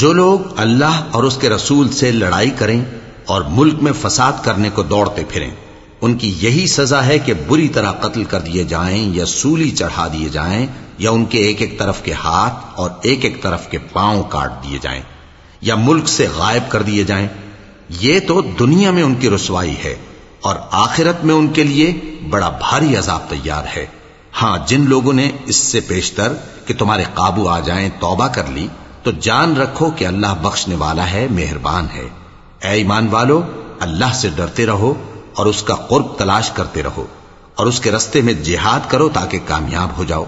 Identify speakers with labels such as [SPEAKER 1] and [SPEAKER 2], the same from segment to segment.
[SPEAKER 1] जो लोग अल्लाह और उसके रसूल से लड़ाई करें और मुल्क में फसाद करने को दौड़ते फिरें उनकी यही सजा है कि बुरी तरह कत्ल कर दिए जाएं या सूली चढ़ा दिए जाएं या उनके एक एक तरफ के हाथ और एक एक तरफ के पांव काट दिए जाएं या मुल्क से गायब कर दिए जाएं ये तो दुनिया में उनकी रसवाई है और आखिरत में उनके लिए बड़ा भारी अजाब तैयार है। हाँ, जिन लोगों ने इससे पेशतर कि तुम्हारे काबू आ जाएँ, तौबा कर ली तो जान रखो कि अल्लाह बख्शने वाला है, मेहरबान है। ए ईमान वालो, अल्लाह से डरते रहो और उसका कुर्ब तलाश करते रहो और उसके रस्ते में जिहाद करो ताकि कामयाब हो जाओ।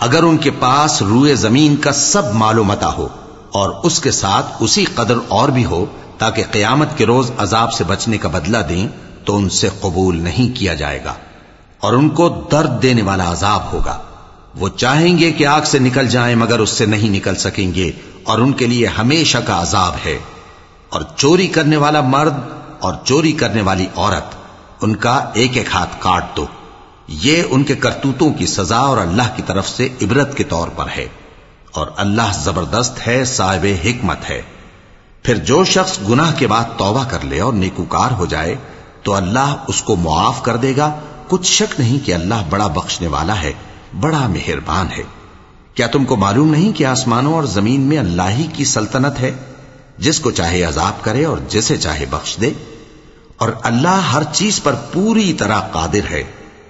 [SPEAKER 1] अगर उनके पास रूए ज़मीन का सब मालो मता हो और उसके साथ उसी कदर और भी हो ताकि क्यामत के रोज अजाब से बचने का बदला दें तो उनसे कबूल नहीं किया जाएगा और उनको दर्द देने वाला अजाब होगा। वो चाहेंगे कि आग से निकल जाएँ, मगर उससे नहीं निकल सकेंगे और उनके लिए हमेशा का अजाब है। और चोरी करने वाला मर्द और चोरी करने वाली औरत, उनका एक एक हाथ काट दो। ये उनके करतूतों की सजा और अल्लाह की तरफ़ से इबरत के तौर पर है। और अल्लाह ज़बरदस्त है साहिब हिकमत है। फिर जो शख्स गुनाह के बाद तौबा कर ले और नेकुकार हो जाए तो अल्लाह उसको मुआफ कर देगा। कुछ शक नहीं कि अल्लाह बड़ा बख्शने वाला है, बड़ा मेहरबान है। क्या तुमको मालूम नहीं कि आसमानों और ज़मीन में अल्लाह ही की सल्तनत है? जिसको चाहे अजाब करे और जिसे चाहे बख्श दे। और अल्लाह हर चीज़ पर पूरी तरह कादिर है।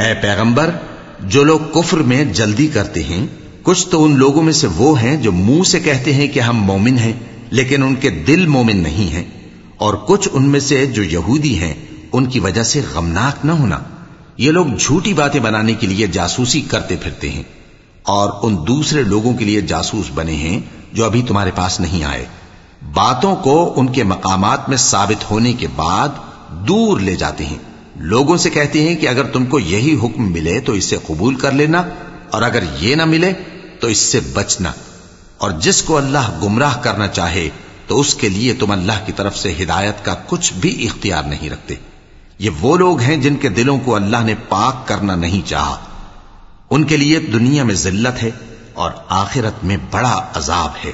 [SPEAKER 1] ए पैगंबर जो लोग कुफ्र में जल्दी करते हैं कुछ तो उन लोगों में से वो हैं जो मुंह से कहते हैं कि हम मोमिन हैं लेकिन उनके दिल मोमिन नहीं हैं और कुछ उनमें से जो यहूदी हैं उनकी वजह से गमनाक न होना ये लोग झूठी बातें बनाने के लिए जासूसी करते फिरते हैं और उन दूसरे लोगों के लिए जासूस बने हैं जो अभी तुम्हारे पास नहीं आए बातों को उनके मकामात में साबित होने के बाद दूर ले जाते हैं। लोगों से कहते हैं कि अगर तुमको यही हुक्म मिले तो इसे कबूल कर लेना, और अगर ये ना मिले तो इससे बचना। और जिसको अल्लाह गुमराह करना चाहे तो उसके लिए तुम अल्लाह की तरफ़ से हिदायत का कुछ भी इख्तियार नहीं रखते। ये वो लोग हैं जिनके दिलों को अल्लाह ने पाक करना नहीं चाहा। उनके लिए दुनिया में जिल्लत है और आखिरत में बड़ा अजाब है।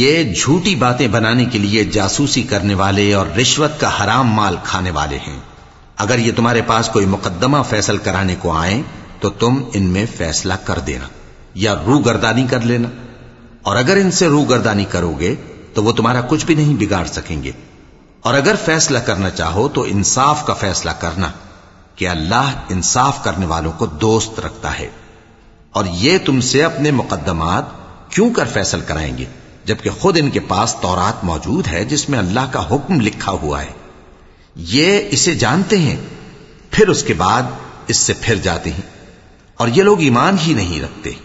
[SPEAKER 1] ये झूठी बातें बनाने के लिए जासूसी करने वाले और रिश्वत का हराम माल खाने वाले हैं अगर ये तुम्हारे पास कोई मुकदमा फैसल कराने को आए तो तुम इनमें फैसला कर देना या रू गर्दानी कर लेना। और अगर इनसे रू गर्दानी करोगे तो वो तुम्हारा कुछ भी नहीं बिगाड़ सकेंगे। और अगर फैसला करना चाहो तो इंसाफ का फैसला करना कि अल्लाह इंसाफ करने वालों को दोस्त रखता है। और ये तुमसे अपने मुकदमात क्यों कर फैसल कराएँगे, जबकि खुद इनके पास तौरात मौजूद है, जिसमें अल्लाह का हुक्म लिखा हुआ है। ये इसे जानते हैं, फिर उसके बाद इससे फिर जाते हैं। और ये लोग ईमान ही नहीं रखते।